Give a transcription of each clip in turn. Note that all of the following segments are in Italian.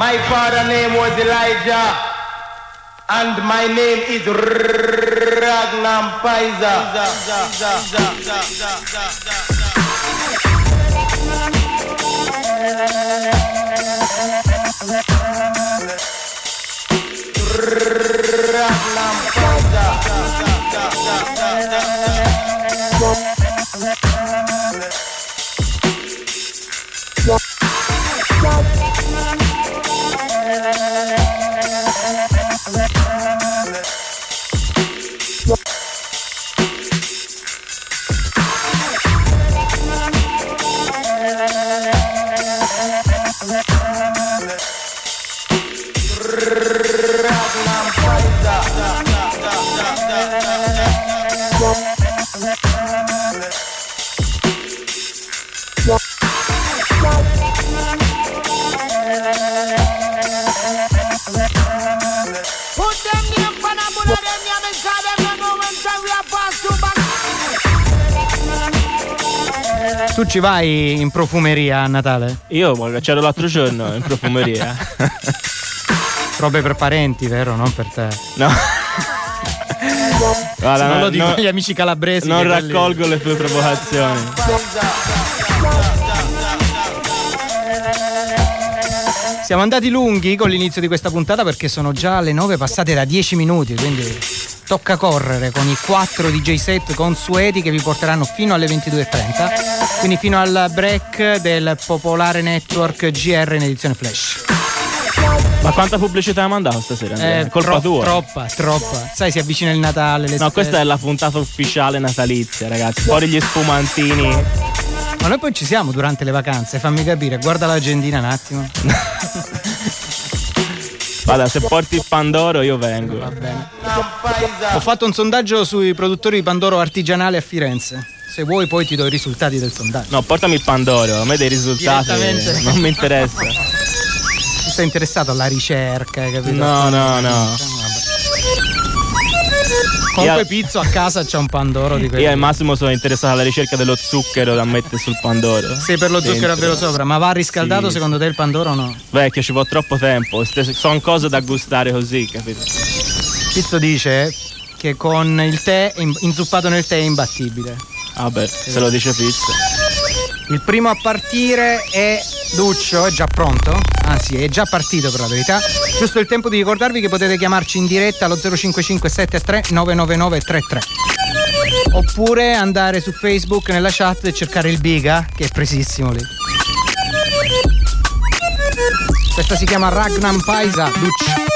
My father name was Elijah. And my name is Ragnar Put Tu ci vai in profumeria a Natale? Io c'ero l'altro giorno in profumeria. Robe per parenti, vero? Non per te. No. Guarda, non no- lo dico agli amici calabresi. non raccolgo le tue provocazioni. Siamo andati lunghi con l'inizio di questa puntata perché sono già le 9 passate da 10 minuti, quindi tocca correre con i 4 DJ set consueti che vi porteranno fino alle 22.30, quindi fino al break del popolare network GR in edizione flash. Ma quanta pubblicità hai mandato stasera? Eh, colpa tro- tua. Troppa, troppa. Sai, si avvicina il Natale. Le No, questa è la puntata ufficiale natalizia, ragazzi. Fuori gli spumantini. Ma noi poi ci siamo durante le vacanze, fammi capire, guarda l'agendina un attimo. Guarda, se porti il Pandoro io vengo. Va bene. Ho fatto un sondaggio sui produttori di Pandoro artigianale a Firenze. Se vuoi poi ti do i risultati del sondaggio. No, portami il Pandoro, a me dei risultati non mi interessa. Tu sei interessato alla ricerca, capito? No, no, no. Comunque Pizzo a casa c'ha un Pandoro di quelli. Io al massimo sono interessato alla ricerca dello zucchero da mettere sul Pandoro. Sei per lo zucchero a velo sopra, ma va riscaldato Sì, secondo te il Pandoro o no? Vecchio, ci vuole troppo tempo. Sono cose da gustare così, capito? Pizzo dice che con il tè, in- inzuppato nel tè è imbattibile. Vabbè, se lo dice Pizzo. Il primo a partire è Duccio, è già pronto? Anzi, è già partito per la verità. Giusto il tempo di ricordarvi che potete chiamarci in diretta allo 05573 99933. Oppure andare su Facebook nella chat e cercare il Biga, che è presissimo lì. Questa si chiama Ragnar Paisa Duccio.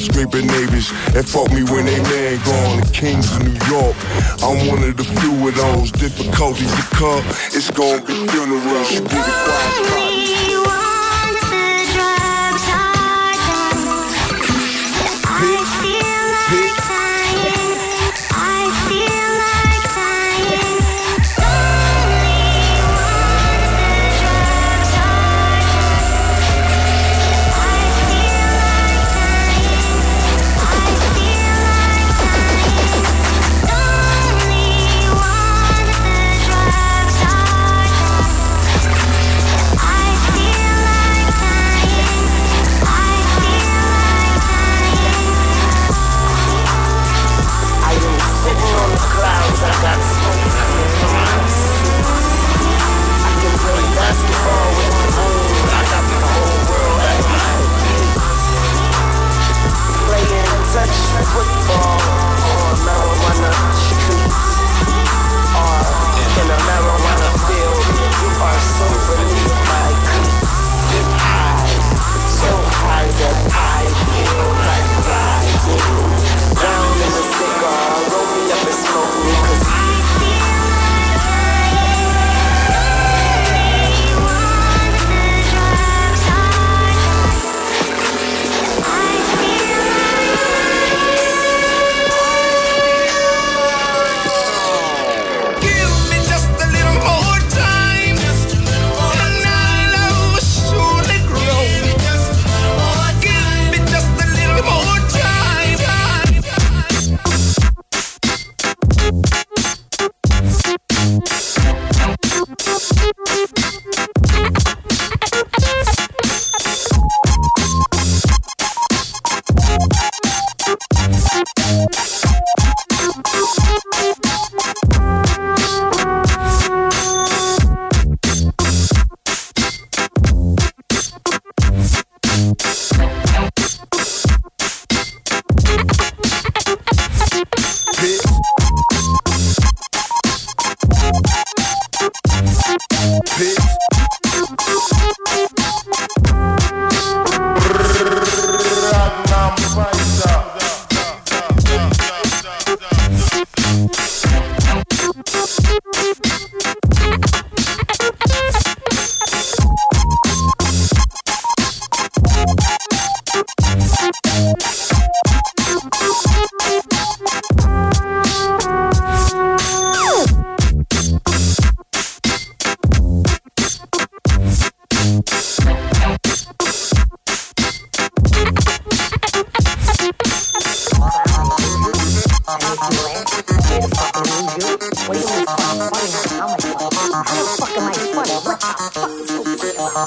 Skyscraper neighbors that fuck me when they man gone. The kings of New York, I'm one of the few of those. Difficulties to come, it's gonna be funeral.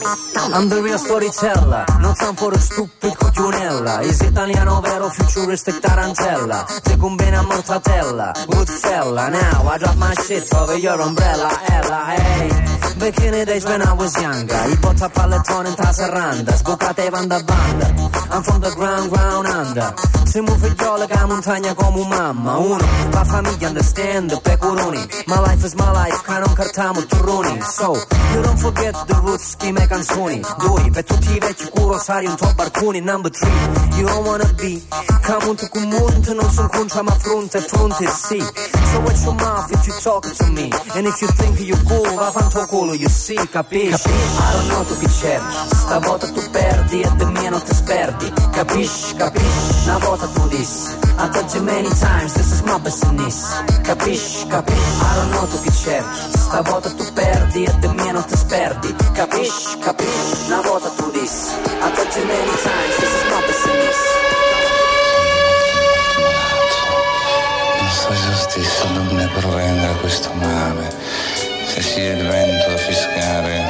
I'm the real storyteller, not some for a stupid coglionella Is italiano vero, futuristic tarantella. Take un bene a mortatella, good fella Now I drop my shit over your umbrella, Ella, hey. The days when I was younger. I botta pallettone in ta serranda Sboccate van da banda. I'm from the ground, ground under. Siamo figliole che montagna come un mamma. Uno, la famiglia understand, pecoroni. My life is my life, che non cartiamo turroni So, you don't forget the roots, schime canzoni. Due, per tutti i vecchi curosari un top barconi Number three, you don't wanna be. Camunte con monte, non son concia ma fronte, fronte sì. So watch your mouth if you talking to me. And if you think you cool, va fanto culo, you see, capisci? Capisci? I don't know tu chi cerchi Stavolta tu perdi e de mie non ti sperdi. Capisci, capisci? Una volta tu dissi I told you many times, this is my business Capisci, capisci? I don't know tu chi cerchi Stavolta tu perdi e de mie non ti sperdi. Capisci, capisci? Una volta tu dissi I told you many times, this is Cristo non ne provenga questo male, se sia il vento a fiscare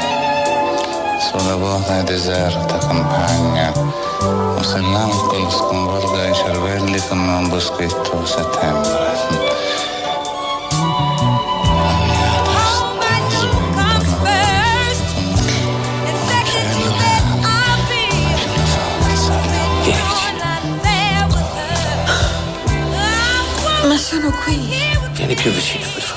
sulla vuota e deserta campagna, o se l'alcol sconvolga i cervelli come un boschetto a settembre. Here we go. Vicino, per favore?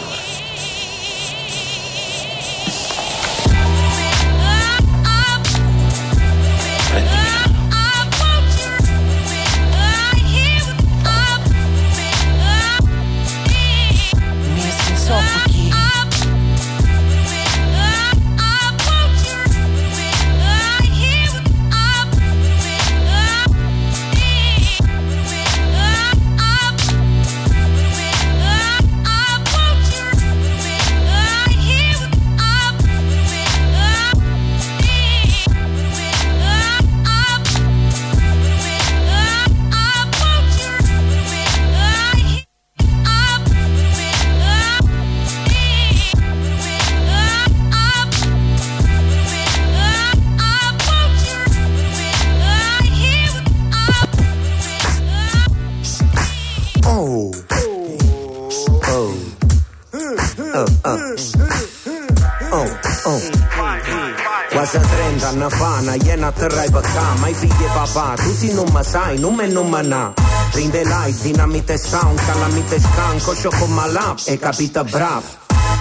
E papà, tu si non mi sai, non me non me na. Rinde light, dinamite sound, calamite scanco, sciocco malà, e capita bravo.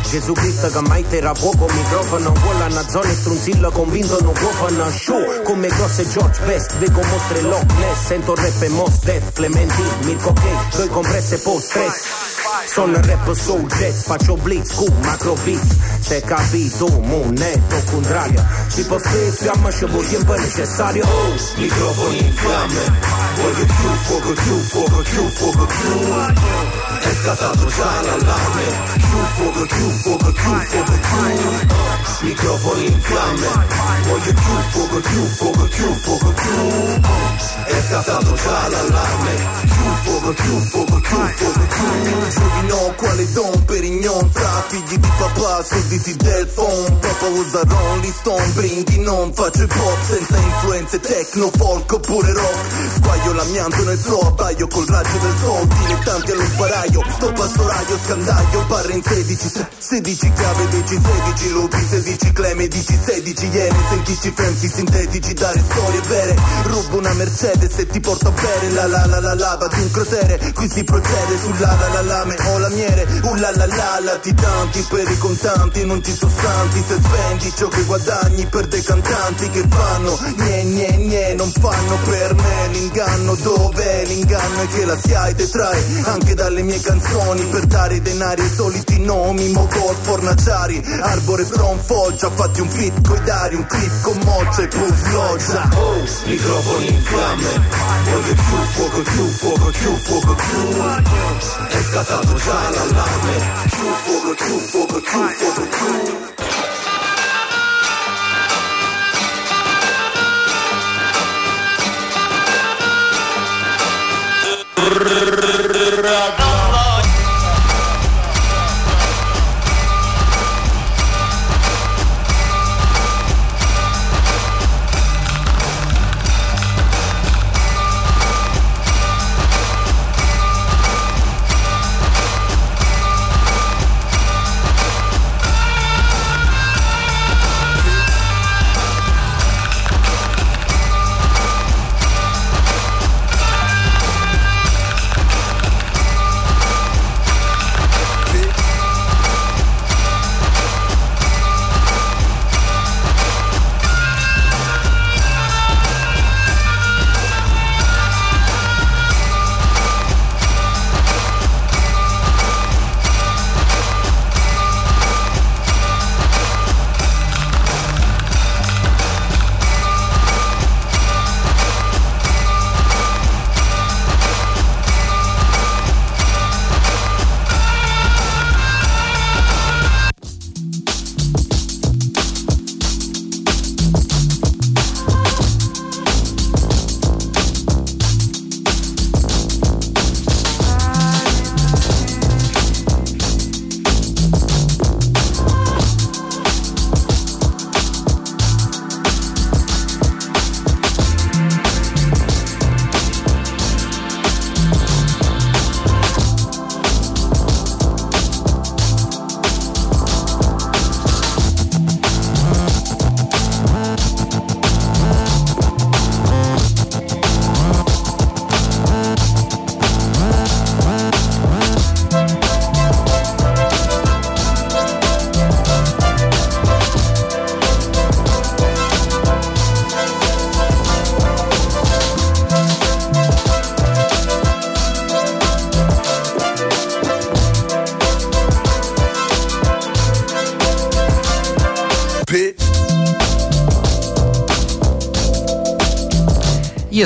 Gesù Cristo che mai tira fuoco microfono Vuole una zona strunzilla convinto non può fare show Come grosse George Best Vedo mostre Ness Sento rap e Mos Def Clementine, Mirko K Doi compresse post stress Sono rapper soul jet, faccio blitz cu macro beats Te capito, moneto cu dragă Și pe flip, fiamă și vorbim pe necesariu oh, Microfon în fiamme Voglio più fuoco, più fuoco, più fuoco, più È scattato da, la l'allarme fuoco, più fuoco, più fuoco, più Microfoni in fiamme Voglio più fuoco, più fuoco, più fuoco, più È scattato già l'allarme Più fuoco, più fuoco, più fuoco, più Giochino quale Don Perignon Tra figli di papà, sudditi del phone Papa usa Rolling Stone Brindi non faccio hip hop Senza influenze techno, folk oppure rock Squaglio l'amianto nel flow Abbaio col raggio del sol Dilettanti allo sparaio Sto pastoraio, scandaglio Barre 16 se- 16 chiave 10 16 lupi 16 cleme 10 16 iene Sentici femsi sintetici Dare storie vere Rubo una Mercedes e ti porto a bere La la la la lava di un cratere Qui si procede sulla la la lame o lamiere Uh la la la latitanti per i contanti Non ci sono santi se spendi ciò che guadagni Per dei cantanti che fanno Gne gne gne non fanno per me L'inganno dov'è? L'inganno è che la SIAE detrae Anche dalle mie canzoni Per dare denari ai soliti questi nomi Mogol, Fornaciari, Arbore, From, Foggia Fatti un fit coi Dari, un clip con Moccia e Puff Loggia oh, Microfoni in fiamme. Voglio più fuoco, più fuoco, più fuoco, più. È scattato già l'allarme. Più fuoco, più fuoco, più fuoco, più. Ragazzi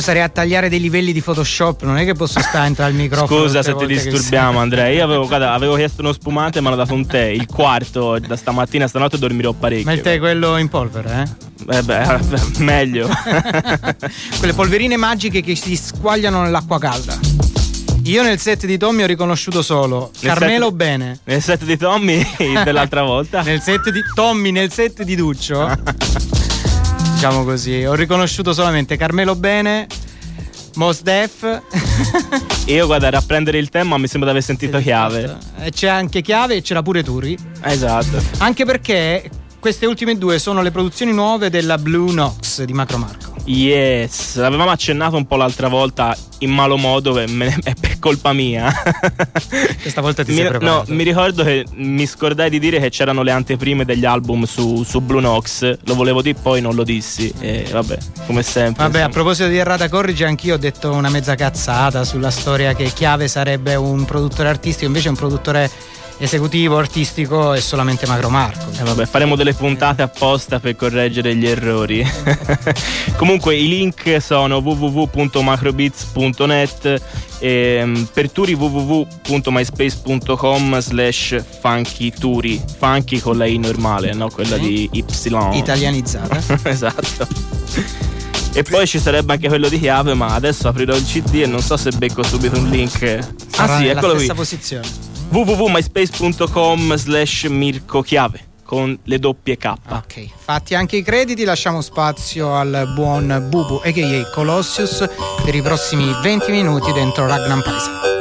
sarei a tagliare dei livelli di Photoshop, non è che posso stare entrare al microfono. Scusa se ti disturbiamo, Andrea. Io avevo, guarda, avevo chiesto uno spumante, mi hanno dato un tè. Il quarto da stamattina, stanotte dormirò parecchio. Ma il tè è quello in polvere, eh? Eh beh, meglio. Quelle polverine magiche che si squagliano nell'acqua calda. Io nel set di Tommy ho riconosciuto solo Nel Carmelo set- Bene. Nel set di Tommy dell'altra volta. Nel set di Tommy, nel set di Duccio. Diciamo così, ho riconosciuto solamente Carmelo Bene, Mos Def. Io guarda, era a prendere il tema, mi sembra di aver sentito chiave. e c'è anche Chiave e c'era pure Turi. Esatto. Anche perché queste ultime due sono le produzioni nuove della Blue Nox di Macro Marco. Yes, l'avevamo accennato un po' l'altra volta in malo modo, e è per colpa mia. Questa volta ti mi, sei no, preparato. mi ricordo che mi scordai di dire che c'erano le anteprime degli album su, su Blue Nox. Lo volevo dire, poi non lo dissi. E vabbè, come sempre. Vabbè, a insomma. proposito di Errata Corrige, anch'io ho detto una mezza cazzata sulla storia che Chiave sarebbe un produttore artistico, invece è un produttore esecutivo, artistico e solamente Macro Marco. Eh, vabbè, faremo delle puntate apposta per correggere gli errori. Comunque i link sono www.macrobits.net e mm, per turi www.myspace.com slash funkyturi funky con la i normale no quella di y Italianizzata. esatto e poi ci sarebbe anche quello di chiave ma adesso aprirò il cd e non so se becco subito un link Sarà ah sì eccolo qui posizione. www.myspace.com slash Mirko Chiave con le doppie K. Ok, fatti anche i crediti, lasciamo spazio al buon Bubu, a.k.a. Colossius, per i prossimi 20 minuti dentro Ragnar Paese.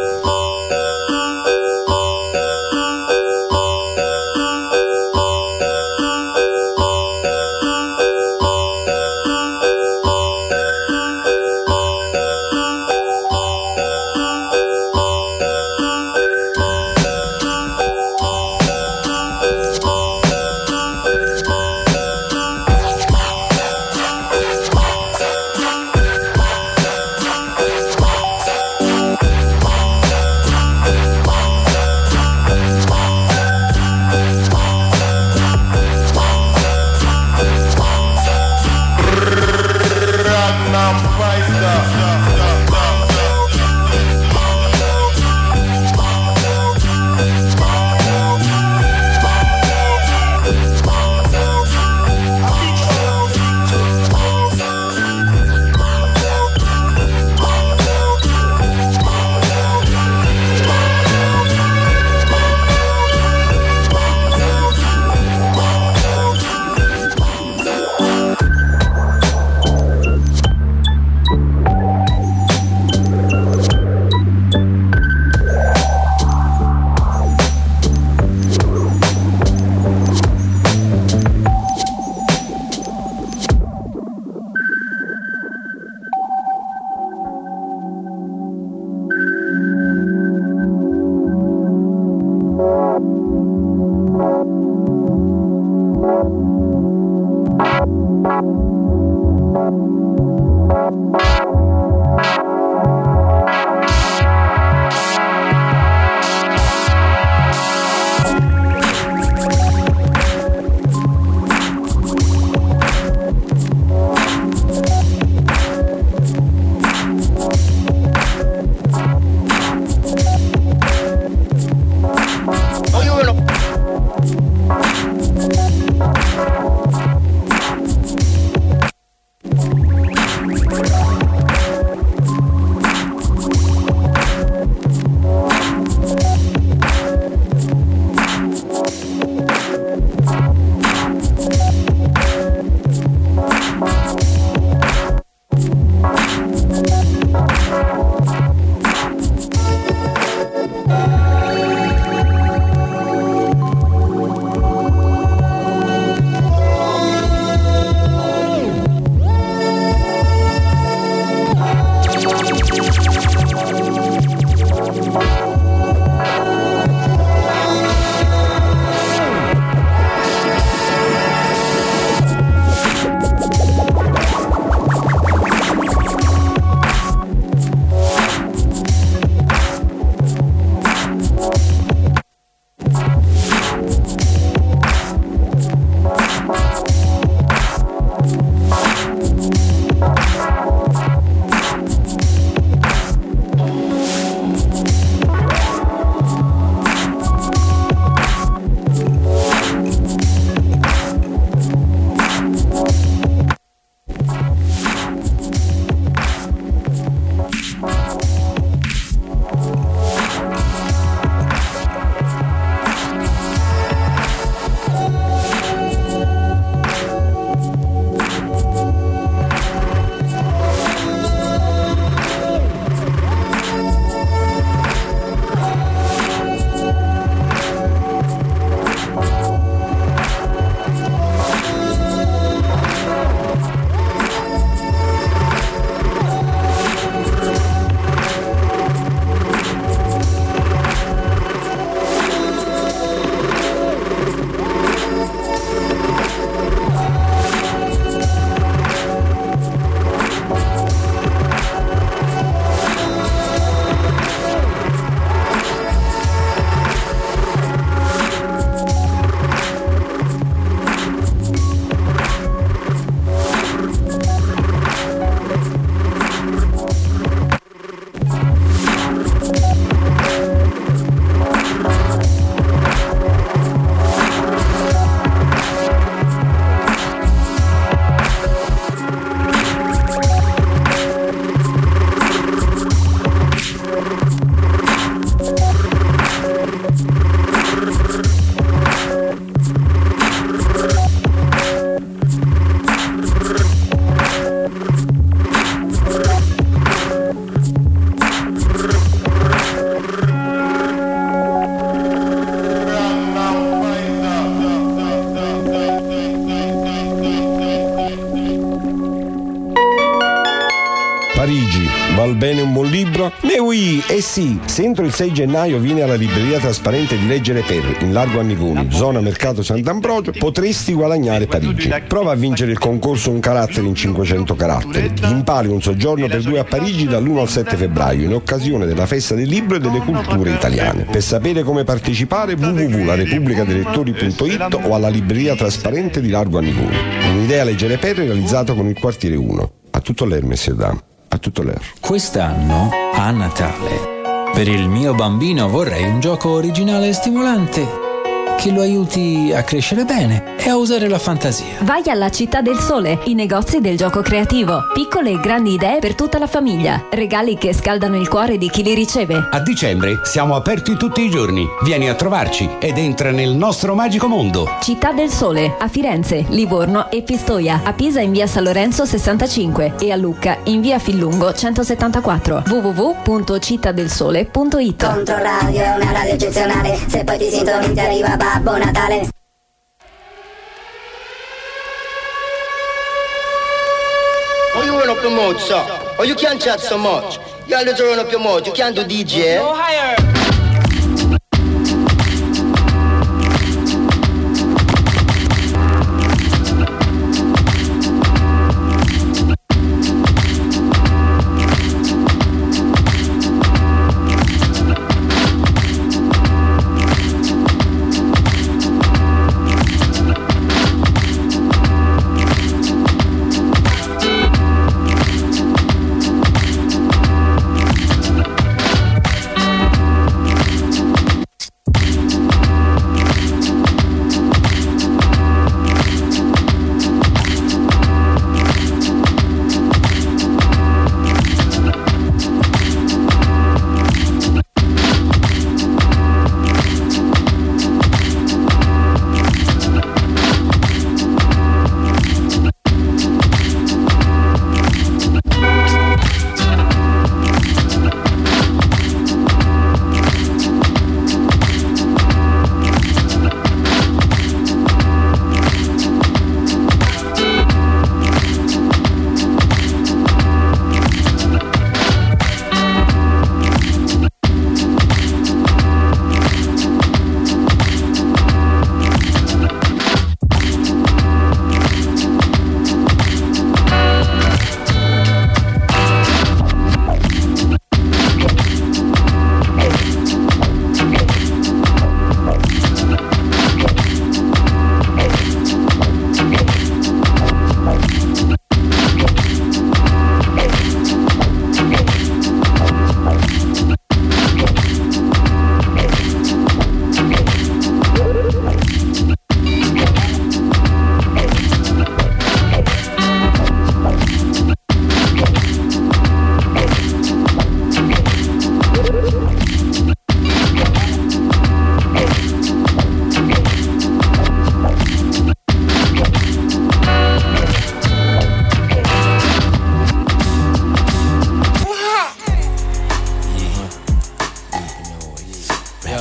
Sì, se entro il 6 gennaio vieni alla libreria trasparente di Leggere Per, in Largo Annigoni, zona Mercato Sant'Ambrogio, potresti guadagnare Parigi. Prova a vincere il concorso Un carattere in 500 caratteri. Impari un soggiorno per due a Parigi dall'1 al 7 febbraio, in occasione della festa del libro e delle culture italiane. Per sapere come partecipare www.larepubblicadei.it o alla libreria trasparente di Largo Annigoni. Un'idea Leggere Per realizzata con il quartiere 1. A tutto l'air, Messie Dame. A tutto l'air. Quest'anno, a Natale, per il mio bambino vorrei un gioco originale e stimolante che lo aiuti a crescere bene e a usare la fantasia. Vai alla Città del Sole, i negozi del gioco creativo. Piccole e grandi idee per tutta la famiglia. Regali che scaldano il cuore di chi li riceve. A dicembre siamo aperti tutti i giorni. Vieni a trovarci ed entra nel nostro magico mondo. Città del Sole, a Firenze, Livorno e Pistoia. A Pisa in via San Lorenzo 65 e a Lucca in via Fillungo 174. www.cittadelsole.it Controradio è una radio eccezionale, se poi ti sintonizzi arriva Babbo Natale. Oh, you run up your mouth, sir. Oh, you can't chat so much. You always run up your mouth. You can't do DJ. Go higher.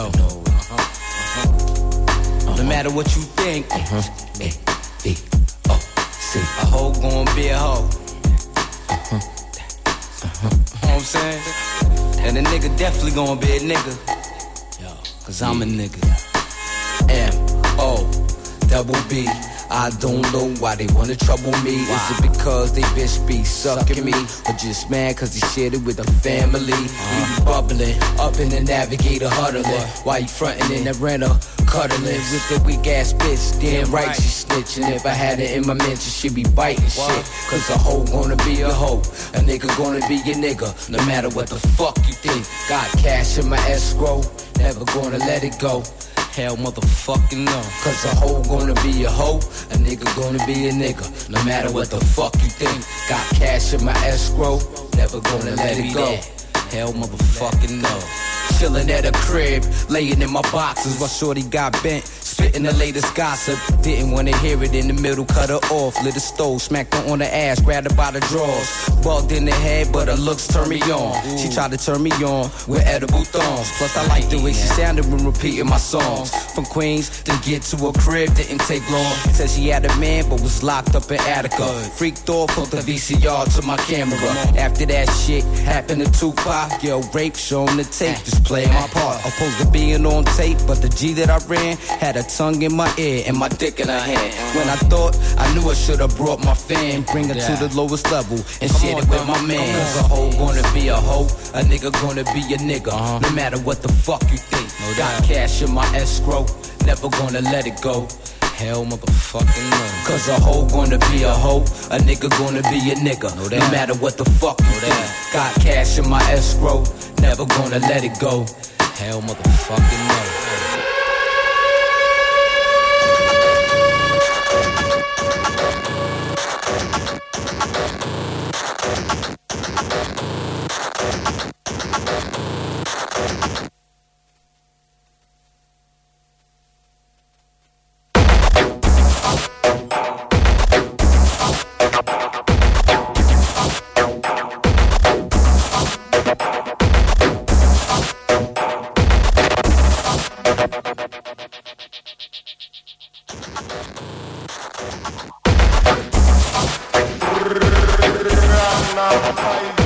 Yo. No matter what you think, Uh-huh. eh, eh, oh, see, a hoe gonna be a hoe. Uh-huh. Know what I'm saying? And a nigga definitely gonna be a nigga. Cause I'm a nigga. M O double B. I don't know why they wanna trouble me. Is it because they bitch be sucking me? Or just mad cause they shared it with the family? We be bubbling, up in the navigator huddling. Why you frontin' in the renter? Cuddling with the weak ass bitch. Damn right she snitching. If I had it in my mention, she be biting shit. Cause a hoe gonna be a hoe. A nigga gonna be a nigga. No matter what the fuck you think. Got cash in my escrow. Never gonna let it go. Hell motherfucking no. Cause a hoe gonna be a hoe. A nigga gonna be a nigga. No matter what the fuck you think. Got cash in my escrow. Never gonna let it go. Hell motherfucking no. Chillin' at a crib, laying in my boxes while Shorty got bent. Spitting the latest gossip. Didn't wanna hear it in the middle, cut her off. Lit a stove, smacked her on the ass, grabbed her by the drawers. Bugged in the head, but her looks turned me on. She tried to turn me on with edible thongs. Plus, I liked the way she sounded when repeating my songs. From Queens to get to her crib didn't take long. Said she had a man, but was locked up in Attica. Freaked off, hooked the VCR to my camera. After that shit happened to Tupac, yo, rape, showing the tape, just playing my part. Opposed to being on tape, but the G that I ran had a tongue in my ear and my dick in her hand. When I thought I knew I should have brought my fan, bring her to the lowest level and share it with my man. Cause a hoe gonna be a hoe, a nigga gonna be a nigga. No matter what the fuck you think. No Got cash in my escrow, never gonna let it go. Hell motherfucking no. Cause a hoe gonna be a hoe, a nigga gonna be a nigga. No matter what the fuck you think. Got cash in my escrow, never gonna let it go. Hell motherfucking no. I'm not fighting.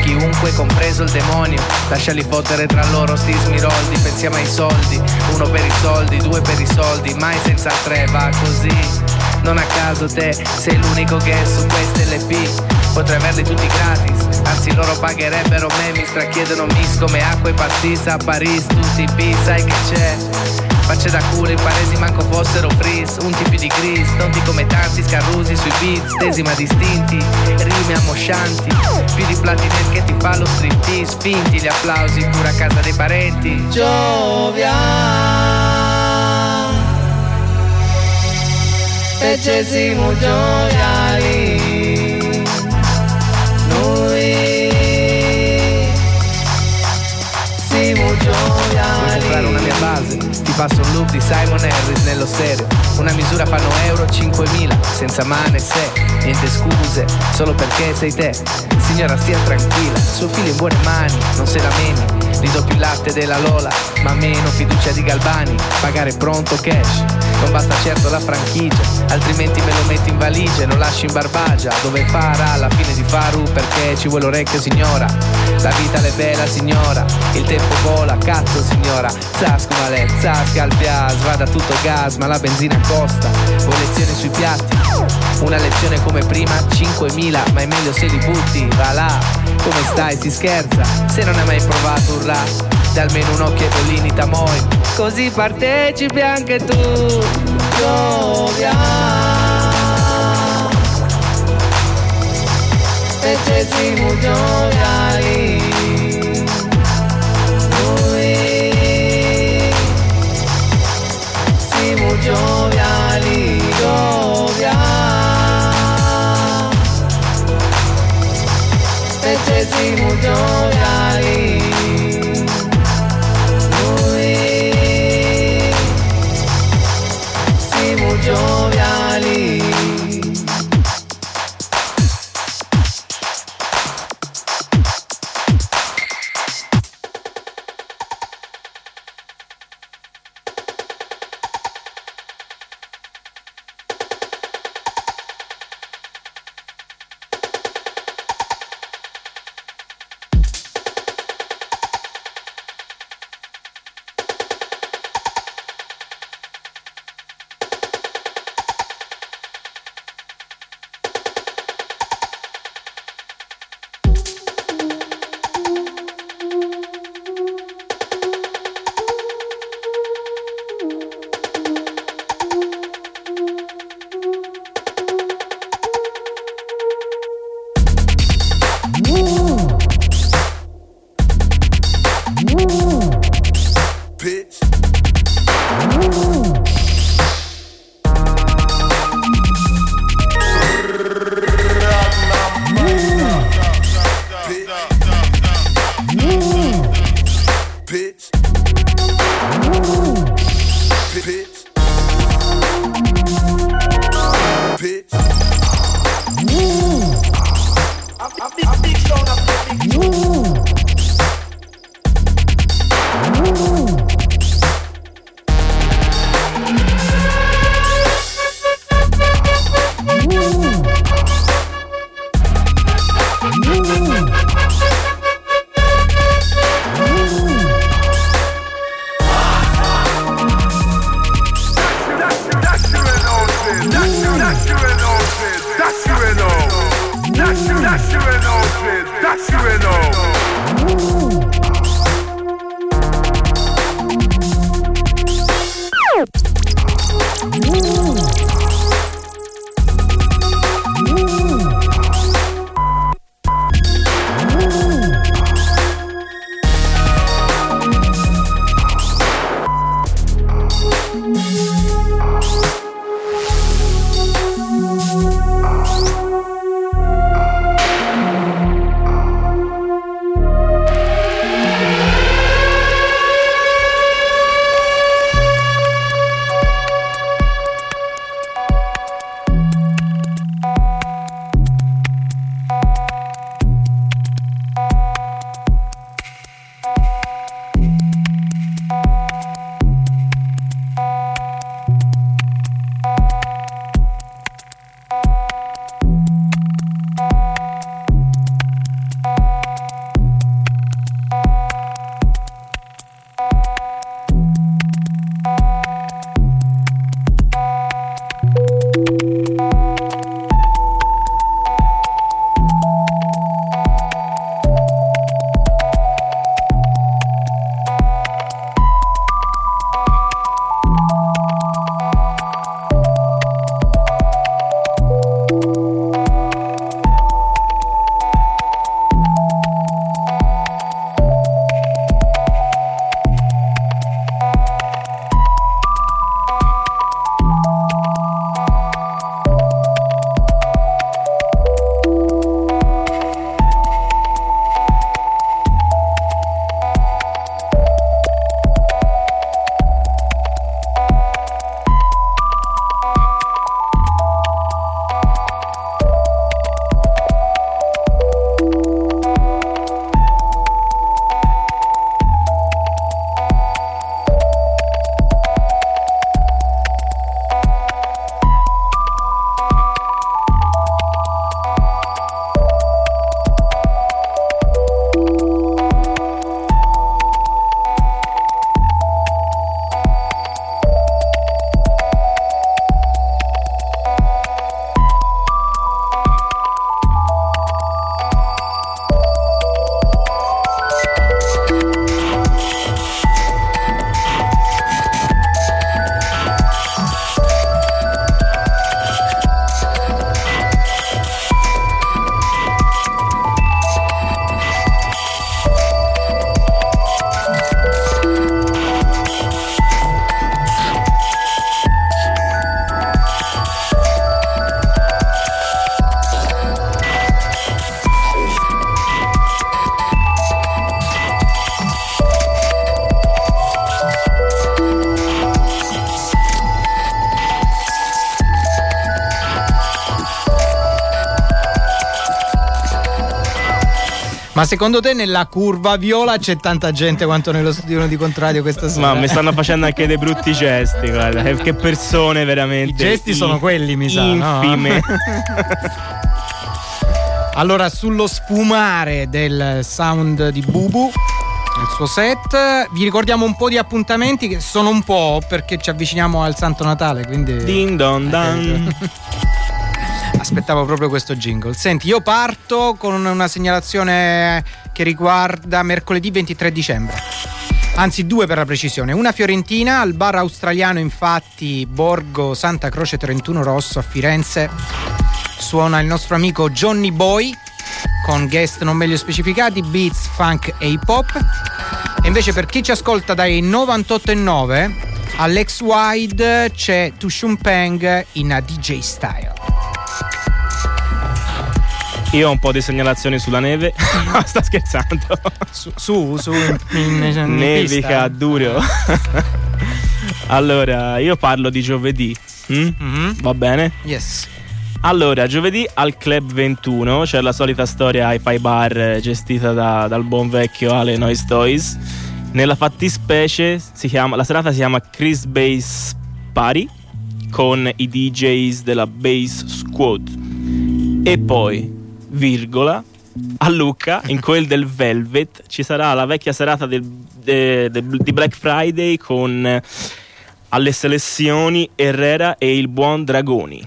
Chiunque, compreso il demonio, lasciali fottere tra loro sti smiroldi, pensiamo ai soldi, uno per i soldi, due per i soldi, mai senza tre, va così. Non a caso te sei l'unico che su queste LP Potrei averli tutti gratis Anzi loro pagherebbero me. Mi strachiedono miss come acqua e partita a Paris Tutti B sai che c'è Facce da culo in paresi manco fossero freeze Un tipi di gris, tonti come tanti scarrusi sui beat Stesi ma distinti, rime ammoscianti. Più di platinel che ti fa lo striptease Finti gli applausi pure a casa dei parenti. Giovia Specie siamo gioiali Ti passo un loop di Simon Harris nello stereo. Una misura fanno euro 5000, senza mane se, niente scuse, solo perché sei te. Signora stia tranquilla, suo figlio in buone mani, non se la do più latte della Lola, ma meno fiducia di Galbani. Pagare pronto cash, non basta certo la franchigia, altrimenti me lo metti in valigia e lo lasci in barbagia. Dove farà alla fine di Faru perché ci vuole l'orecchio signora. La vita è bella signora, il tempo vola, cazzo signora. Zasco malet, zasca al pias, vada tutto gas, ma la benzina costa. Vuoi lezioni sui piatti? Una lezione come prima, 5.000, ma è meglio se li butti, va là. Come stai? Si scherza, se non hai mai provato un rap, da almeno un occhio ai bollini tamoi. Così partecipi anche tu, Giovia. E te primo John. Ma secondo te nella curva viola c'è tanta gente quanto nello studio di contrario questa sera? Ma mi stanno facendo anche dei brutti gesti, guarda. Che, che persone veramente. I gesti sono quelli, mi sa, no? Infime. Allora, sullo sfumare del sound di Bubu, il suo set, vi ricordiamo un po' di appuntamenti che sono un po' perché ci avviciniamo al Santo Natale, quindi... Ding don dan. Aspettavo proprio questo jingle. Senti, io parto con una segnalazione che riguarda mercoledì 23 dicembre. Anzi, due per la precisione. Una fiorentina al bar australiano, infatti, Borgo Santa Croce 31 Rosso a Firenze. Suona il nostro amico Johnny Boy con guest non meglio specificati, beats, funk e hip hop. E invece per chi ci ascolta dai 98,9 all'ex wide c'è Tushun Peng in a DJ style. Io ho un po' di segnalazioni sulla neve. No, sta scherzando. Su, su, su in, in- in Nevica duro. allora, io parlo di giovedì. mm? Mhm. Va bene? Yes. Allora, giovedì al Club 21 c'è la solita storia hi-fi bar eh, gestita da- dal buon vecchio Ale Noise Toys. Nella fattispecie si chiama, la serata si chiama Chris Bass Party con i DJs della Bass Squad. E poi, virgola, a Lucca, in quel del Velvet, ci sarà la vecchia serata del- de- de- di Black Friday con eh, alle selezioni Herrera e il buon Dragoni.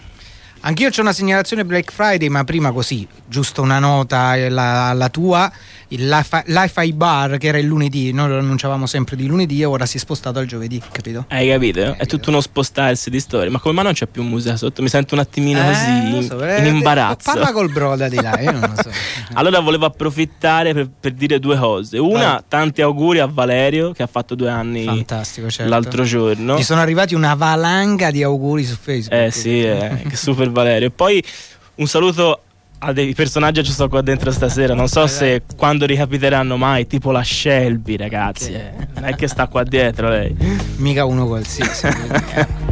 Anch'io c'ho una segnalazione Black Friday, ma prima così, giusto una nota, eh, la, la tua, il Li-Fi Bar che era il lunedì, noi lo annunciavamo sempre di lunedì e ora si è spostato al giovedì, capito? Hai capito? È tutto uno spostarsi di storia. Ma come mai non c'è più musica sotto? Mi sento un attimino Eh, così lo in, so, eh, in imbarazzo. Parla col broda di là, io non lo so. Allora volevo approfittare per, per dire due cose. Una, Vai. tanti auguri a Valerio che ha fatto due anni Fantastico, certo. l'altro giorno. Ti sono arrivati una valanga di auguri su Facebook. Eh sì, eh, che super Valerio. E poi un saluto a dei personaggi che ci sto qua dentro stasera. Non so se quando ricapiteranno mai, tipo la Shelby, ragazzi. eh. Non è che sta qua dietro lei. Mica uno qualsiasi.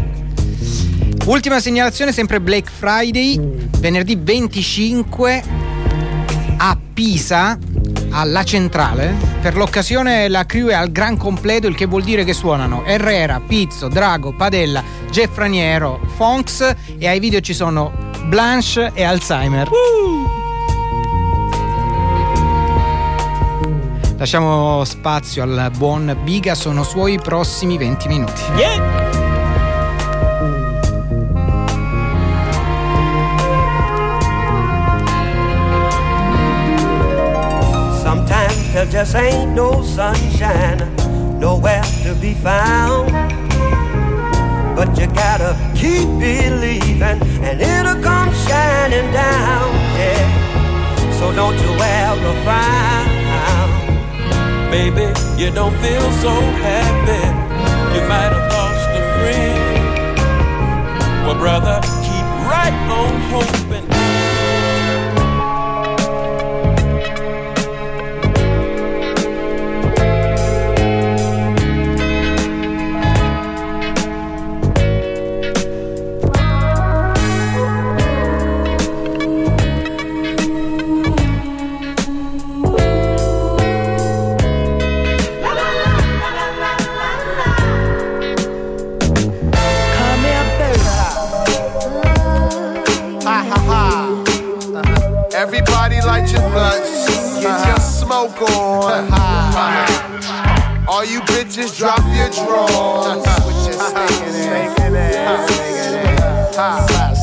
Ultima segnalazione, sempre Black Friday, venerdì 25 a Pisa, alla centrale. Per l'occasione la crew è al gran completo, il che vuol dire che suonano Herrera, Pizzo, Drago, Padella, Jeff Raniero, Fonks e ai video ci sono Blanche e Alzheimer. Lasciamo spazio al buon Biga, sono suoi prossimi 20 minuti. Sometimes there just ain't no sunshine, nowhere to be found. But you gotta keep believing, and it'll come shining down. Yeah. So don't you ever frown. Baby, you don't feel so happy. You might have lost a friend. Well, brother, keep right on hoping. Get your smoke on. All you bitches drop your drawers.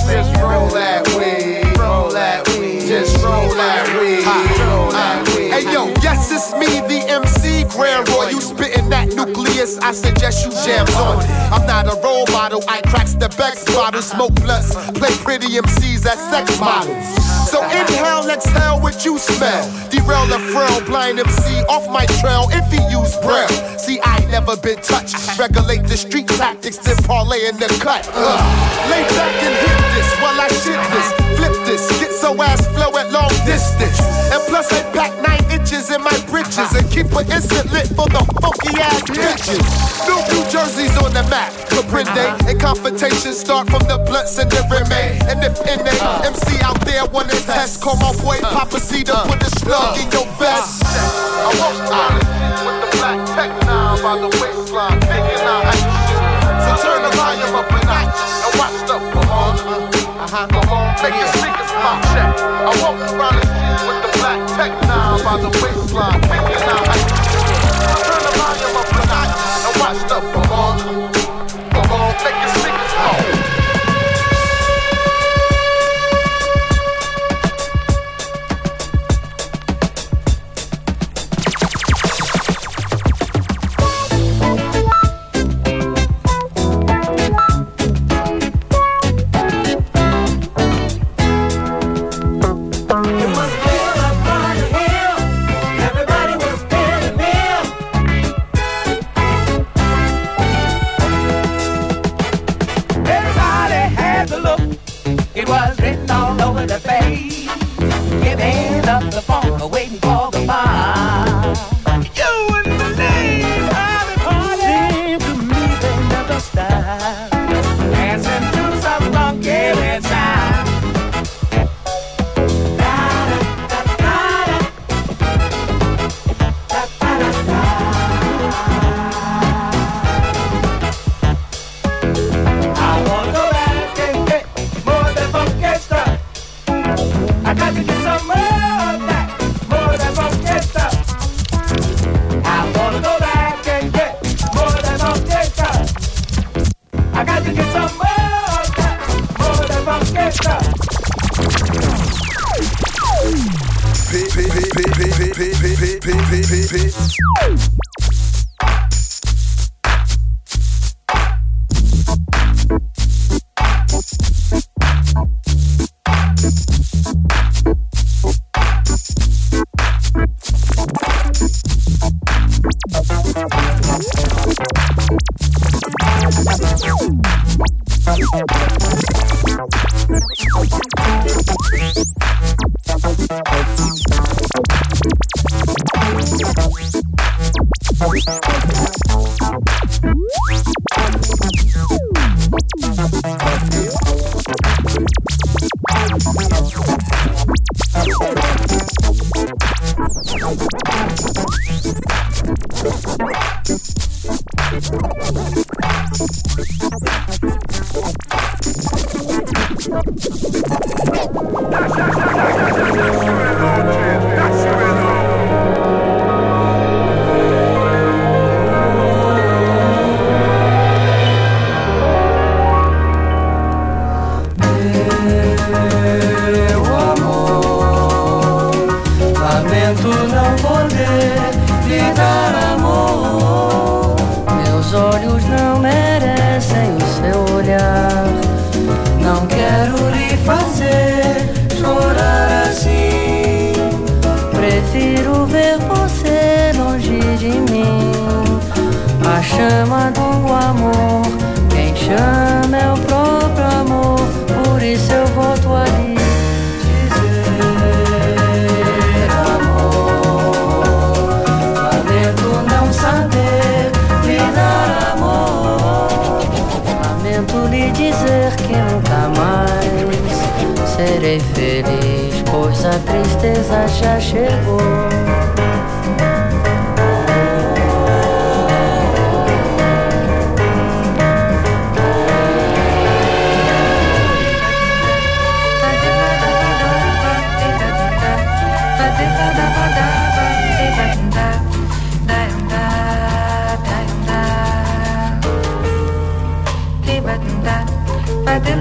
Just roll that weed. Roll that weed. Just roll that weed. Roll that weed. Hey yo, yes it's me, the MC Grand Roy. You spitting that nucleus? I suggest you jams on. it. I'm not a role model. I cracks the Bex bottle, smoke blunts, play pretty MCs as sex models. So inhale, exhale what you smell. Derail the frail blind MC off my trail if he use braille. See, I never been touched. Regulate the street tactics, then parlay in the cut. Ugh. Lay back and hit this while I shit this. Flip this, get so ass flow at long distance. And plus, I pack nine inches in my britches and keep an instant lit for the funky ass bitches. New New Jersey's on the map. Caprende and confrontations start from the blunts and the remain. And if any MC out there wanna test, call my boy Papa C to put a slug in your vest. I won't start with the black tech now by the waistline, taking out So turn the volume up a notch and watch the performance. Uh-huh. Make your speakers pop check. I won't start with the black tech now by the waistline, out Turn the volume up a notch and watch the já chegou.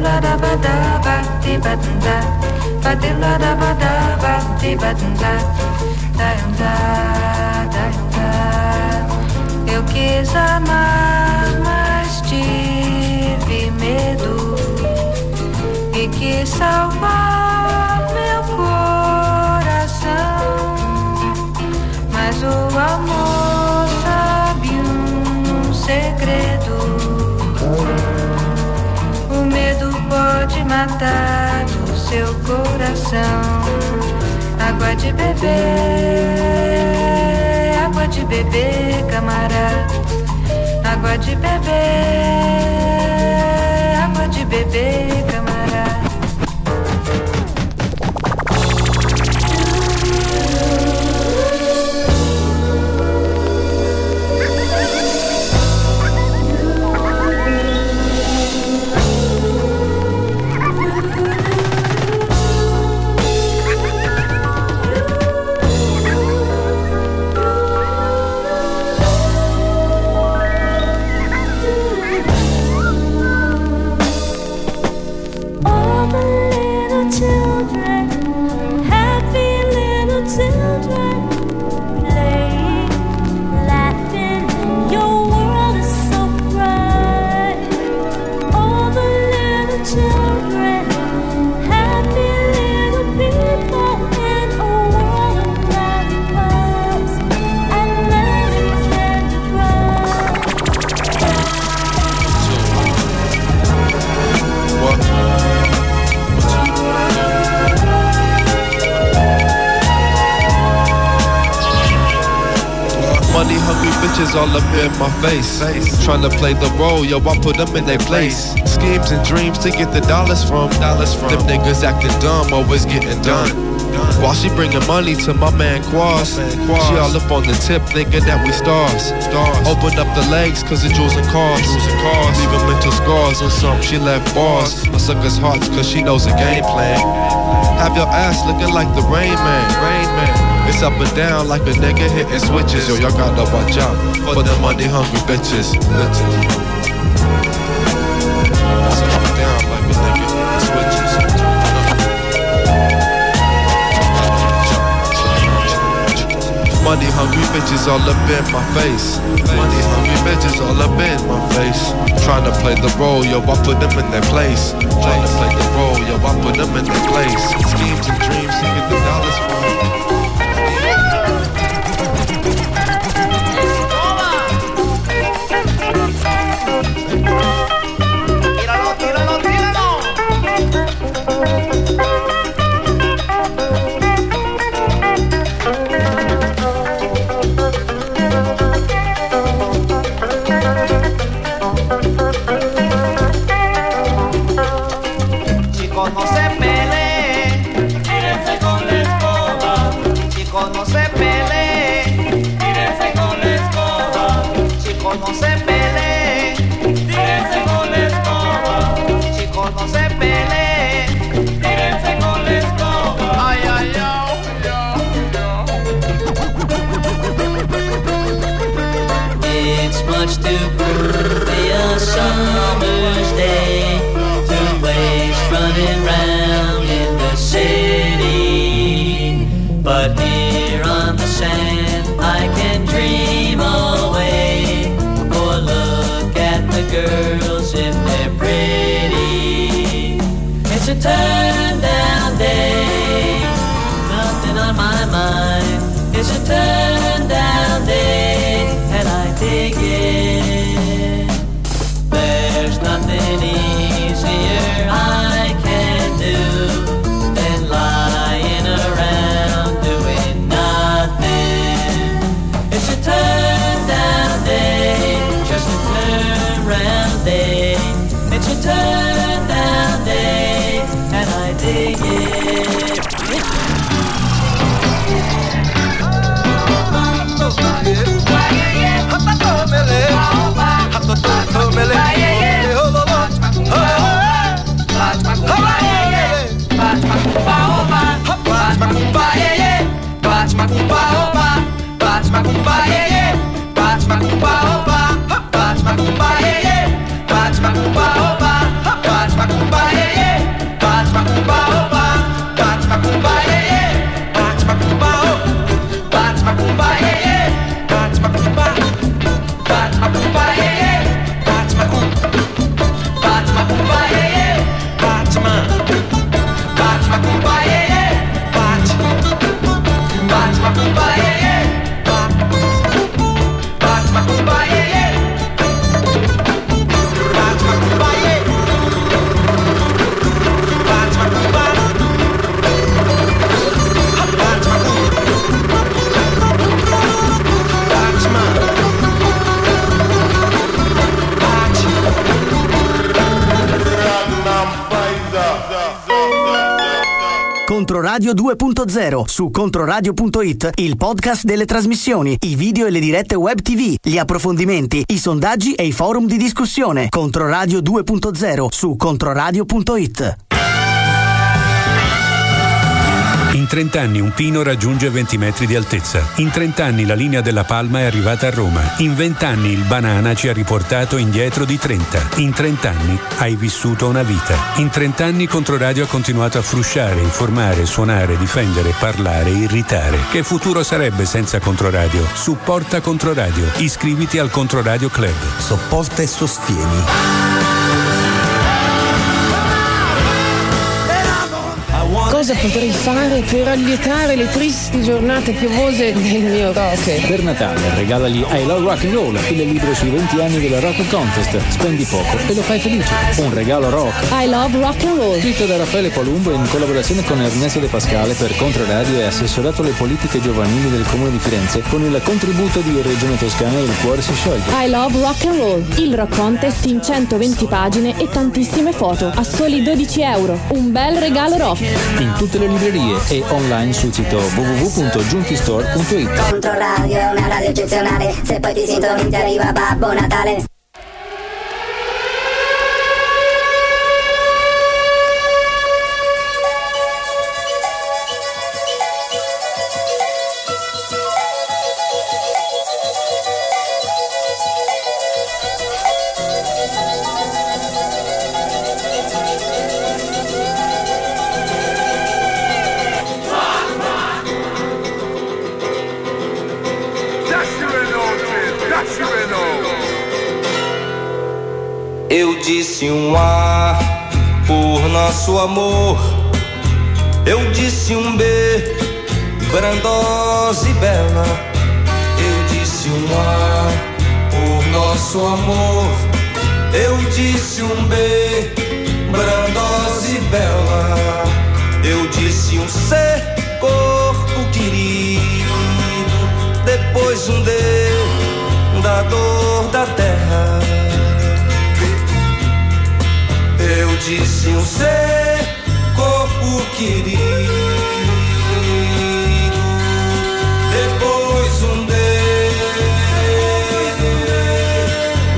ba da ba da ba di ba da ba di la da ba Eu quis amar, mas tive medo e quis salvar meu coração. Mas o amor sabe um segredo. O medo pode matar o seu coração água de beber, água de beber, camará. Água de beber, água de beber. show. All up in my face. Tryna play the role, yo, I put them in their place. Schemes and dreams to get the dollars from. Dollars from. Them niggas acting dumb, always getting done. While she bringing money to my man Quas. She all up on the tip thinking that we stars. stars. Open up the legs cause the jewels and cars. Leaving mental scars on some. She left bars. I sucker's hearts cause she knows the game plan. Have your ass looking like the Rain Man. Rain Man. It's up and down like a nigga hitting switches. Yo, y'all gotta watch out for the money hungry bitches. It's up and down like a nigga hitting switches. Money hungry bitches all up in my face. Money hungry bitches all up in my face. Trying to play the role, yo, I put them in their place. Trying to play the role, yo, I put them in their place. Schemes and dreams get the dollars from. Summer's day to waste running round in the city. But here on the sand, I can dream away. Or look at the girls if they're pretty. It's a turn down day, nothing on my mind. It's a turn down day, and I dig it. Nothing easier I can do than lying around doing nothing. It's a turn down day, just a turn day. It's a turn down day, and I dig it. macumba, yeah, yeah. Bate macumba, oba. Bate macumba, yeah, yeah. Bate macumba, oba. Bate macumba, yeah, yeah. Bate macumba, oba. Controradio 2.0 su controradio.it, il podcast delle trasmissioni, i video e le dirette web TV, gli approfondimenti, i sondaggi e i forum di discussione. Controradio 2.0 su controradio.it. In 30 anni un pino raggiunge 20 metri di altezza. In 30 anni la linea della Palma è arrivata a Roma. In 20 anni il banana ci ha riportato indietro di 30. In 30 anni hai vissuto una vita. In 30 anni Controradio ha continuato a frusciare, informare, suonare, difendere, parlare, irritare. Che futuro sarebbe senza Controradio? Supporta Controradio. Iscriviti al Controradio Club. Sopporta e sostieni. Cosa potrei fare per allietare le tristi giornate piovose del mio rock? Per Natale regalagli I Love Rock and Roll, il libro sui 20 anni della Rock Contest. Spendi poco e lo fai felice. Un regalo rock. I love rock and roll. Scritto da Raffaele Palumbo in collaborazione con Ernesto De Pascale per Controradio e assessorato alle politiche giovanili del Comune di Firenze con il contributo di Regione Toscana e il cuore si scioglie. I love rock and roll. Il rock contest in 120 pagine e tantissime foto a soli 12 euro. Un bel regalo rock. In tutte le librerie e online sul sito www.giuntistore.it. Controradio una radio eccezionale, se poi ti sintonizzi arriva Babbo Natale. Nosso amor. Eu disse um B, brandosa e bela. Eu disse um A por nosso amor. Eu disse um B, brandosa e bela. Eu disse um C, corpo querido. Depois um D, da dor da terra. Disse um ser corpo querido. Depois um dedo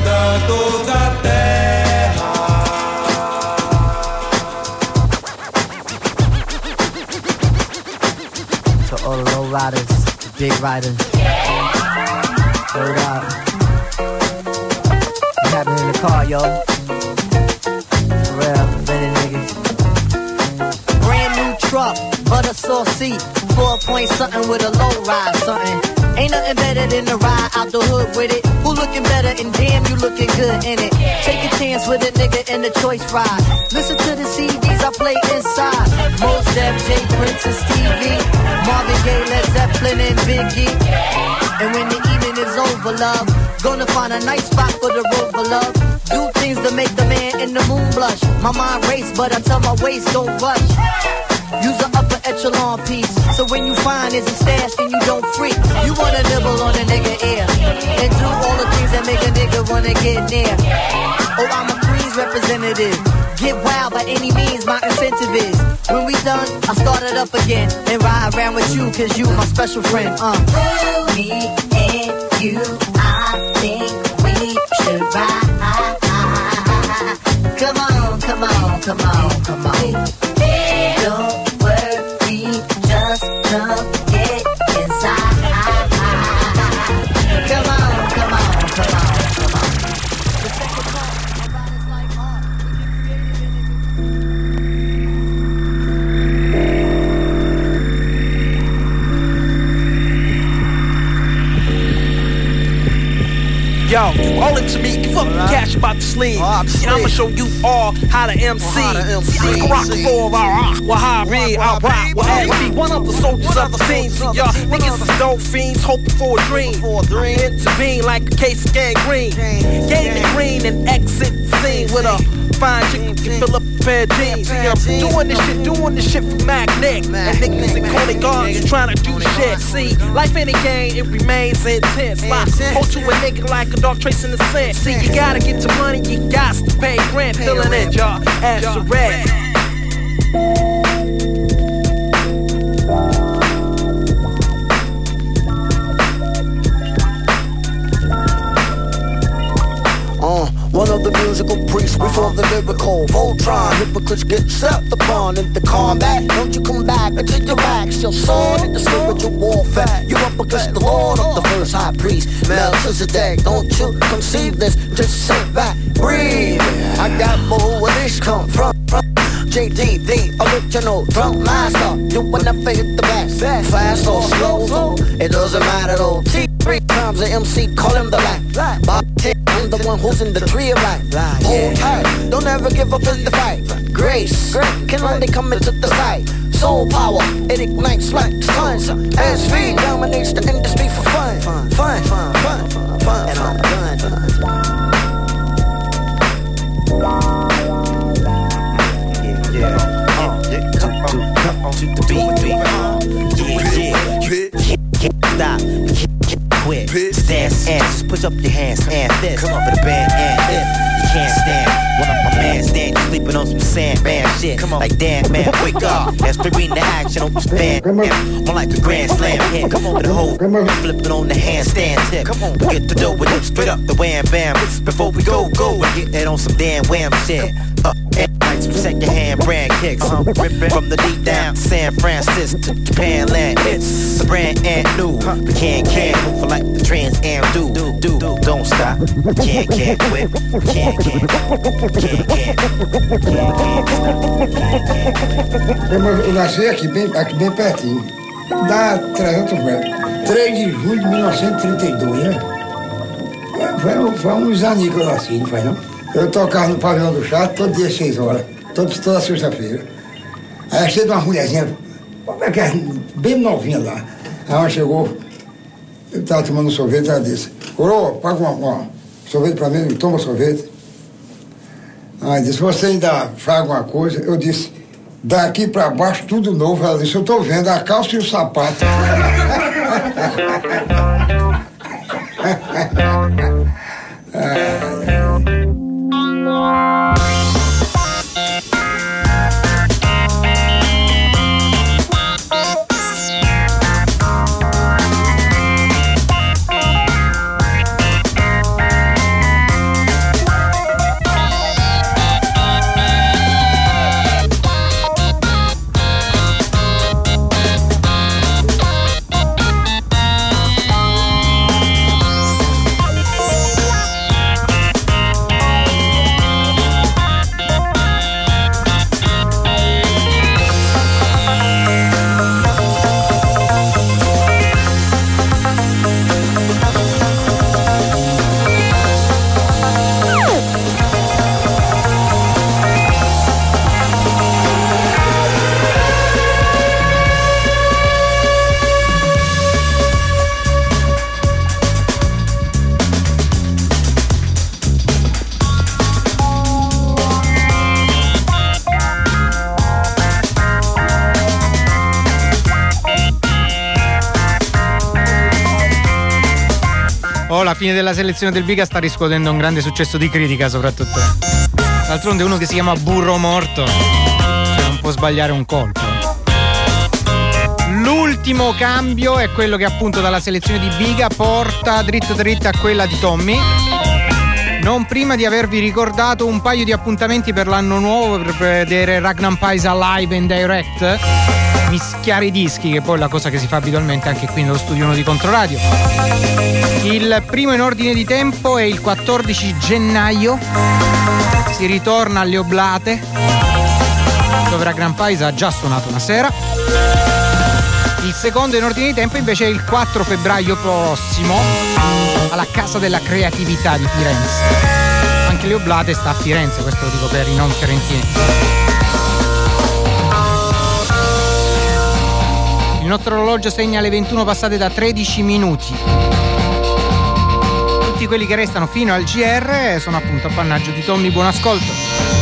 da dor da terra. To all the low riders, the big riders. Word up. What happened in the car, yo? Seat. Four point something with a low ride something. Ain't nothing better than to ride out the hood with it. Who looking better and damn you looking good in it. Take a chance with a nigga in the choice ride. Listen to the CDs I play inside. Most Def J Princess TV. Marvin Gaye, Led Zeppelin and Biggie. And when the evening is over, love, gonna find a nice spot for the road, love. Do things to make the man in the moon blush. My mind race, but I tell my waist don't rush. Use an upper echelon piece. So when you find it's a stash, then you don't freak. You wanna nibble on a nigga ear. And do all the things that make a nigga wanna get near. Oh, I'm a Queens representative. Get wild by any means, my incentive is. When we done, I start it up again. And ride around with you, cause you my special friend. Uh. Me and you, I think we should ride. Come on, come on, come on, come on. Don't love Yo, you owe it to me. Give up the cash about the sleeve. Yeah, I'ma show you all how to MC. See, I rock for rock. Well, how I read, I rock. Well, I be one of the soldiers of the scene. See, y'all niggas is dope fiends, hoping for a dream. Intervene like a case of gangrene. Game green and exit scene with a fine chick can fill up a pair of jeans. See, I'm doing this shit, doing this shit for Magnet. And niggas in Coney Gardens trying to do shit. See, life ain't a game, it remains intense. Like, hold to a nigga like a dog tracing the scent. See, you gotta get to money, you got to pay rent. Filling in your ass a red. Musical priest before the lyrical Voltron. Hypocrites get stepped upon in the combat. Don't you come back until your back's your sword in the spiritual warfare. You're up against the Lord of the first high priest, Melchizedek. Don't you conceive this? Just sit back, breathe. I got more where this come from. from JD, the original drum master. You will never hit the best. Fast or slow, it doesn't matter though. T three times the MC, call him the light. Bob Tick, I'm the one who's in the tree of life. Hold tight, don't ever give up in the fight. Grace can only come into the sight. Soul power, it ignites like suns. SV dominates the industry for fun. Fun, fun, fun, fun, fun. And I'm done. Stop. Quit. Stand and just push up your hands and fist for the band and if you can't stand one of my man stand. You sleeping on some sand band shit like damn man wake up. That's three in the action on this band more like a grand slam hit. With the whole flipping on the handstand tip. We get the dough with it straight up the wham bam. Before we go go and get that on some damn wham shit. Up uh, and like some second hand brand kicks ripping from the deep down San Francisco to Japan land it's the brand and new we can't can't move for like the trans am do do do. Don't stop. Can't can't quit. Can't can't can't can't Como eu nasci aqui bem, aqui bem pertinho. Dá 300 metros. 3 de julho de 1932, né? Foi, foi um, uns aninhos que eu não foi não? Eu tocava no pavilhão do chá todo dia às 6 horas, todo, toda sexta-feira. Aí achei de uma mulherzinha, que é bem novinha lá. Aí ela chegou, eu estava tomando sorvete, ela disse, coroa, paga uma, uma sorvete para mim, toma sorvete. Aí disse, você ainda faz alguma coisa? Eu disse, daqui para baixo tudo novo. Ela disse, eu estou vendo a calça e o sapato. Oh, la fine della selezione del Biga sta riscuotendo un grande successo di critica, soprattutto. D'altronde uno che si chiama Burro Morto non può sbagliare un colpo. L'ultimo cambio è quello che appunto dalla selezione di Biga porta dritta dritta a quella di Tommy. Non prima di avervi ricordato un paio di appuntamenti per l'anno nuovo per vedere Ragnar Paisa live in direct. Mischiare i dischi, che poi è la cosa che si fa abitualmente anche qui nello studio 1 di Controradio. Il primo in ordine di tempo è il 14 gennaio. Si ritorna alle Oblate, dove Ragnar Paisa ha già suonato una sera. Il secondo in ordine di tempo invece è il 4 febbraio prossimo alla Casa della Creatività di Firenze. Anche le Oblate sta a Firenze, questo lo dico per i non fiorentini. Il nostro orologio segna le 21 passate da 13 minuti. Tutti quelli che restano fino al GR sono appunto appannaggio di Tommy Buon ascolto.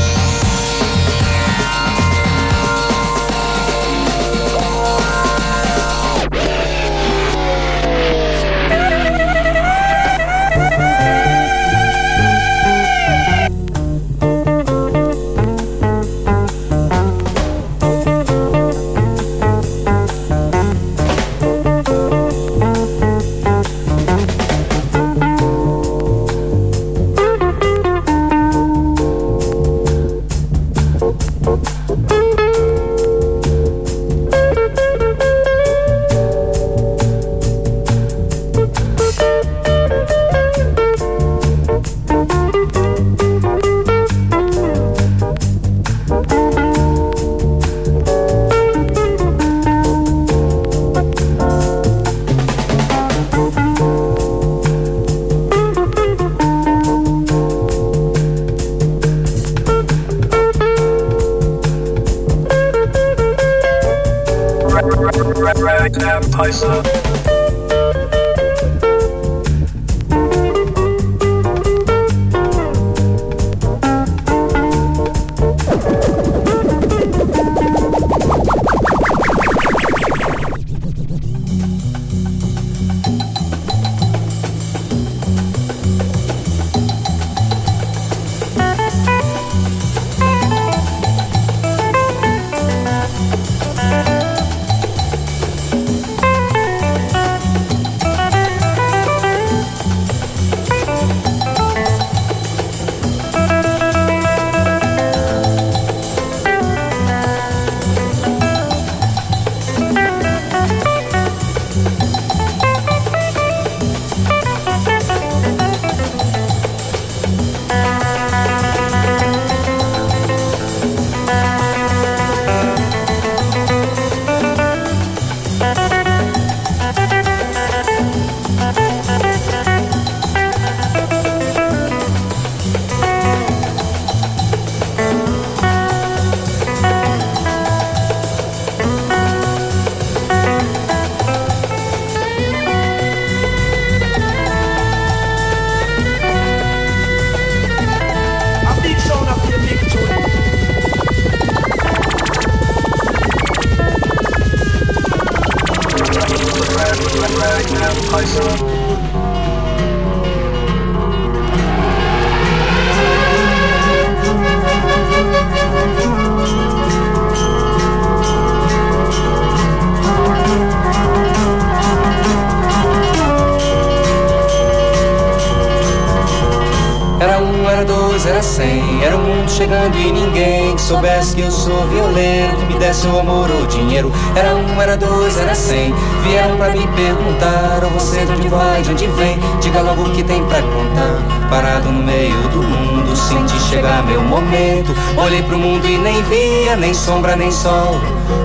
Chegando e ninguém que soubesse que eu sou violeiro Que me desse o amor ou dinheiro. Era um, era dois, era cem. Vieram pra me perguntar Ou você de onde vai, de onde vem? Diga logo o que tem pra contar. Parado no meio do mundo Senti chegar meu momento. Olhei pro mundo e nem via Nem sombra, nem sol,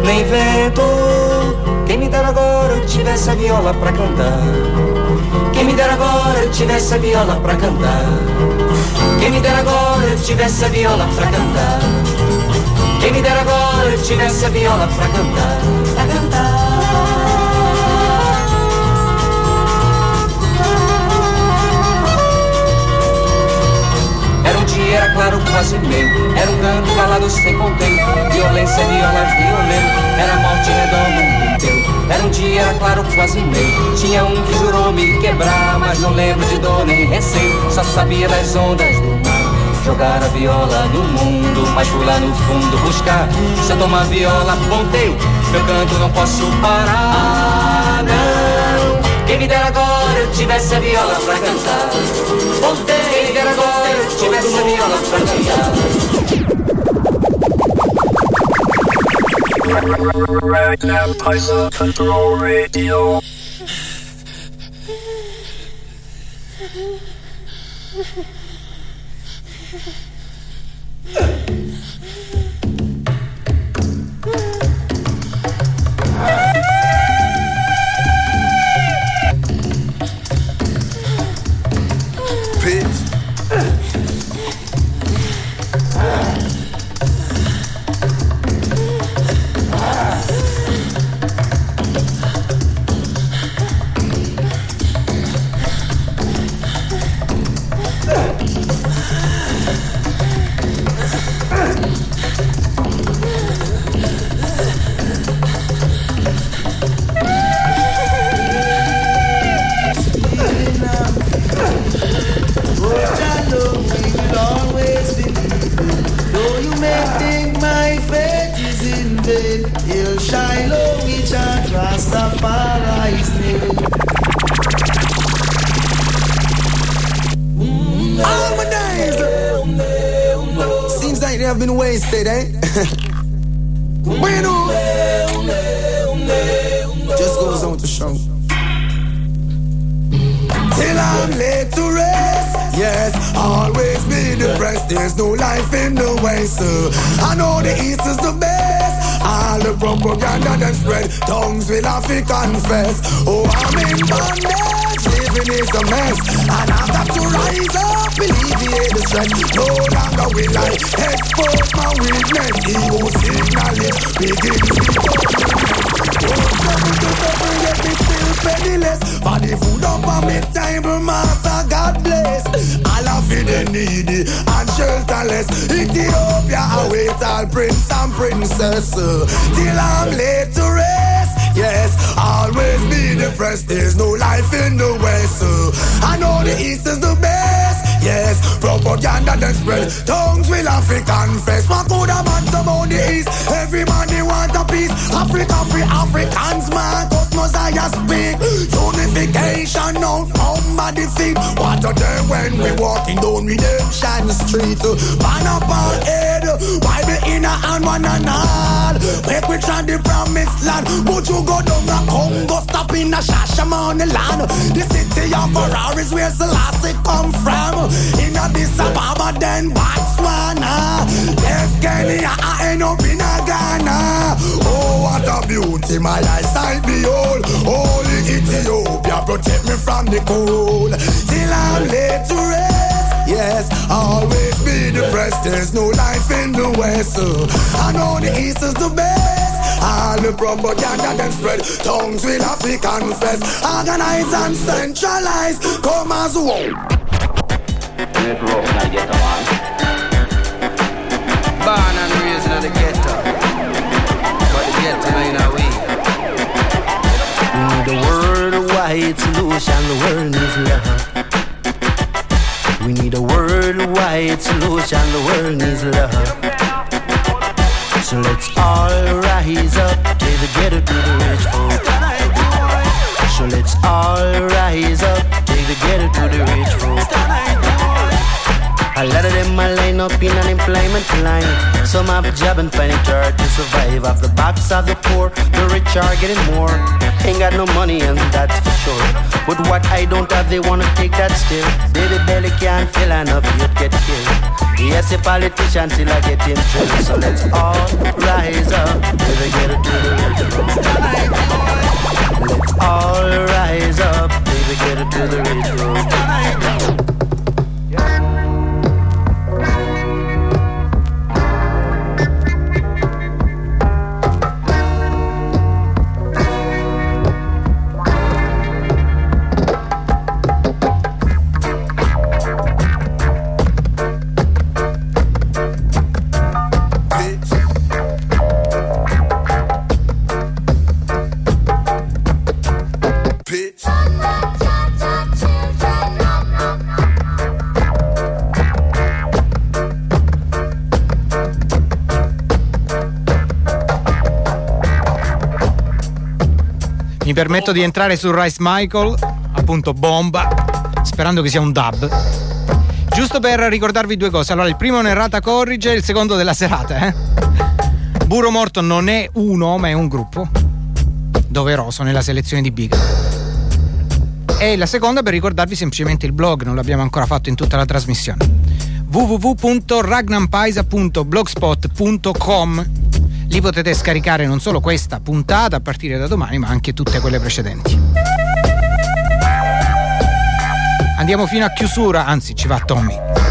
nem vento. Quem me dera agora eu tivesse a viola pra cantar. Quem me dera agora eu tivesse a viola pra cantar. Quem me dera agora eu tivesse a viola pra cantar. Quem me dera agora eu tivesse a viola pra cantar. Pra Era um dia, era claro, quase meu. Era um canto calado sem contento. Violência, viola, violento. Era morte redonda, mundo inteiro. Era um dia, era claro, quase meu. Tinha um que jurou me quebrar, mas não lembro de dor nem receio. Só sabia das ondas do mar. Jogar a viola no mundo, mas fui lá no fundo buscar. Se eu tomar viola, ponteio, meu canto não posso parar. Não. Quem me dera agora eu tivesse a viola pra cantar. Ponteio, quem me dera agora eu tivesse a viola pra cantar. Ragnar Paisa Control Radio. Then spread. Tongues will have to confess. What could a man about the east? Every man they want a piece. Africa free Africans, man. Cosmos I speak. Unification on the feet. What a day when we walking down Redemption Street. Ban up our head. Why be in a hand one and all? We try the promised land. But you go down a Congo, stop in a Shashamane land. The city of Ferraris where Selassie come from. In Addis Ababa, then Botswana. Ah. Left Kenya, I end up in a Ghana. Oh, what a beauty, my eyesight behold. Holy Ethiopia, protect me from the cold. Till I'm laid to rest. Yes, I'll always be depressed. There's no life in the West. I know the East is the best. All the propaganda them spread. Tongues will have to confess. Organize and centralize. Come as one. Born and raised in the ghetto. But the ghetto ain't a we. Mm, the worldwide solution, the world needs love. We need a worldwide solution, the world needs love. So let's all rise up, take the ghetto to the rich folk. So let's all rise up, take the ghetto to the rich folk. A lot of them are line up in unemployment line. Some have job and find it hard to survive. Off the backs of the poor, the rich are getting more. Ain't got no money and that's for sure. But what I don't have, they wanna take that still. Baby belly can't fill enough, you'd get killed. Yes, a politician still I get in trouble. So let's all rise up, baby get it to the. Let's all rise up, baby get it to the rich folk. Permetto di entrare su Rice Michael, appunto bomba, sperando che sia un dub. Giusto per ricordarvi due cose. Allora, il primo è un'errata corrige, il secondo della serata, eh. Burro Morto non è uno, ma è un gruppo. Doveroso nella selezione di Big. E la seconda per ricordarvi semplicemente il blog, non l'abbiamo ancora fatto in tutta la trasmissione. www.ragnampaisa.blogspot.com Lì potete scaricare non solo questa puntata a partire da domani, ma anche tutte quelle precedenti. Andiamo fino a chiusura, anzi ci va Tommy.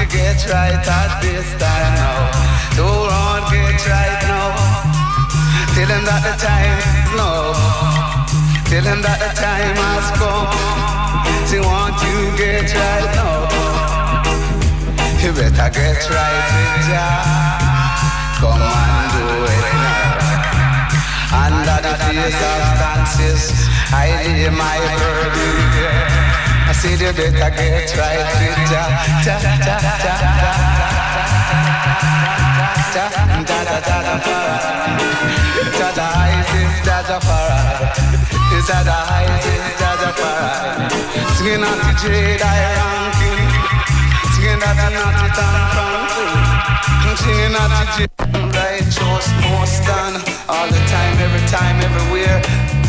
To get right at this time now. Don't run, get right now. Tell him that the time now. Tell him that the time has come. She want to get right now. You better get right with Jah. Come and do it now. Under the face of stances, I lay my burden. I see you better get right with ya. Ta ta ta ta ta ta ta ta ta ta ta ta Isis, ta ta Farah. It's ta Isis, ta ta Farah. Singing out to Jedi ranking. Singing out to Natty Tom Franklin. Singing out to Jedi. Right, just most done all the time, every time, everywhere.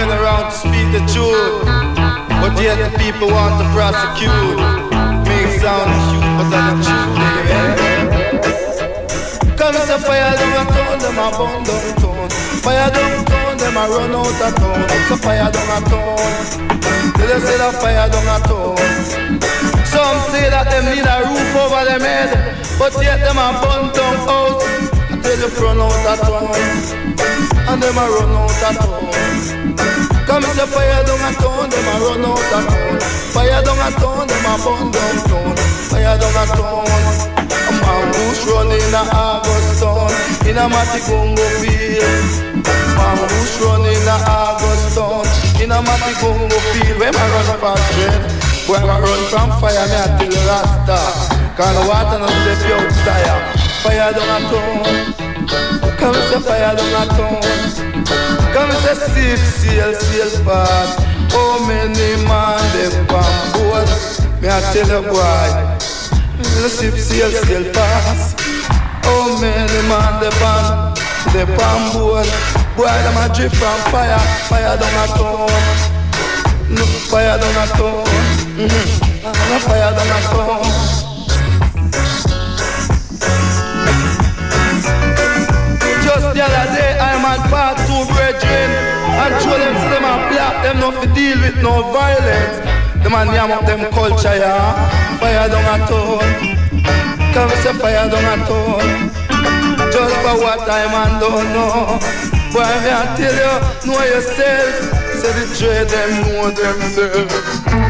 Going around to speak the truth, but yet the people want to prosecute. Make sound cute, but that's the truth, baby. Come say fire down a town, them a burn down town. Fire down town, them a run out of town. So fire down a town. Till they say that fire down a town. Some say that them need a roof over their head, but yet them a burn down house. Until they run out of town, and them a run out of town. Come say fire down a town, them a run out of town. Fire down a town, them a burn down town. Fire down a town. A man bush run in a August town, in a Matigungo field. Man bush run in a August town, in a Matigungo field. Where my run past red, where my run from fire, me a tell Rasta. Cause the water not the pure tire. Fire down a town, come say fire down a town. Come say sail, sail, sail fast. How many man they board? Me a tell you. The ship sail, sail fast. How many man they from? They board. Boy, them a drip from fire, fire down a town. No fire down a town. Mm-hmm. No fire down a town. The other I'm at part two brethren and show them to them and black them not to deal with no violence. The man yam up them culture, yeah. Fire down a town. Come say fire down a town. Just for what I man don't know. Boy, me I tell you, know yourself. Say the trade them know themselves.